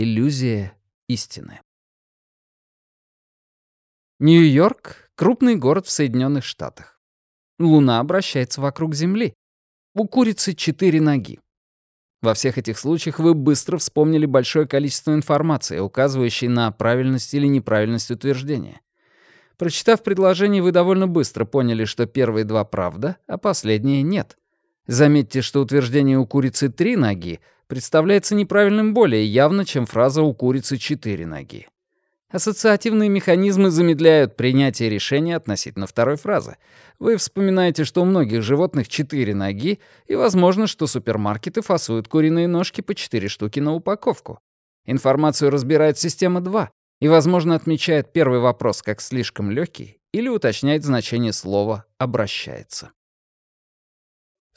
Иллюзия истины. Нью-Йорк — крупный город в Соединенных Штатах. Луна обращается вокруг Земли. У курицы четыре ноги. Во всех этих случаях вы быстро вспомнили большое количество информации, указывающей на правильность или неправильность утверждения. Прочитав предложение, вы довольно быстро поняли, что первые два правда, а последние нет. Заметьте, что утверждение «у курицы три ноги» представляется неправильным более явно, чем фраза «у курицы четыре ноги». Ассоциативные механизмы замедляют принятие решения относительно второй фразы. Вы вспоминаете, что у многих животных четыре ноги, и возможно, что супермаркеты фасуют куриные ножки по четыре штуки на упаковку. Информацию разбирает система 2 и, возможно, отмечает первый вопрос как слишком легкий или уточняет значение слова «обращается».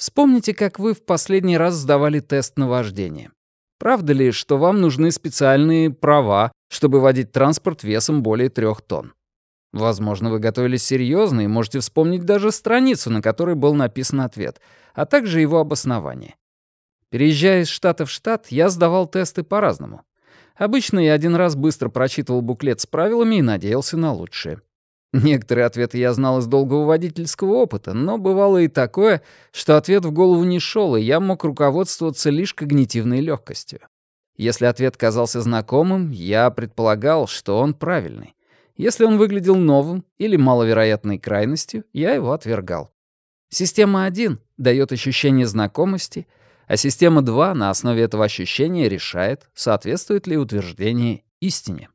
Вспомните, как вы в последний раз сдавали тест на вождение. Правда ли, что вам нужны специальные права, чтобы водить транспорт весом более трех тонн? Возможно, вы готовились серьезно и можете вспомнить даже страницу, на которой был написан ответ, а также его обоснование. Переезжая из штата в штат, я сдавал тесты по-разному. Обычно я один раз быстро прочитывал буклет с правилами и надеялся на лучшее. Некоторые ответы я знал из долгого водительского опыта, но бывало и такое, что ответ в голову не шел, и я мог руководствоваться лишь когнитивной легкостью. Если ответ казался знакомым, я предполагал, что он правильный. Если он выглядел новым или маловероятной крайностью, я его отвергал. Система 1 дает ощущение знакомости, а система 2 на основе этого ощущения решает, соответствует ли утверждение истине.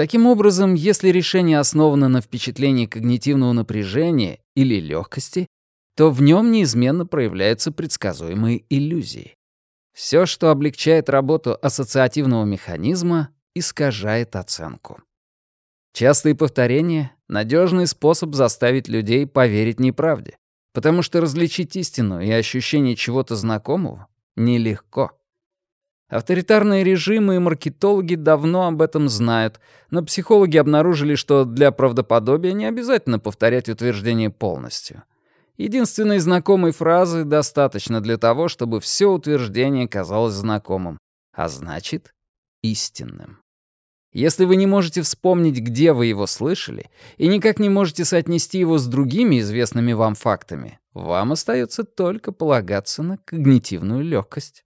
Таким образом, если решение основано на впечатлении когнитивного напряжения или легкости, то в нем неизменно проявляются предсказуемые иллюзии. Все, что облегчает работу ассоциативного механизма, искажает оценку. Частые повторения — надежный способ заставить людей поверить неправде, потому что различить истину и ощущение чего-то знакомого нелегко. Авторитарные режимы и маркетологи давно об этом знают, но психологи обнаружили, что для правдоподобия не обязательно повторять утверждение полностью. Единственной знакомой фразы достаточно для того, чтобы все утверждение казалось знакомым, а значит, истинным. Если вы не можете вспомнить, где вы его слышали, и никак не можете соотнести его с другими известными вам фактами, вам остается только полагаться на когнитивную легкость.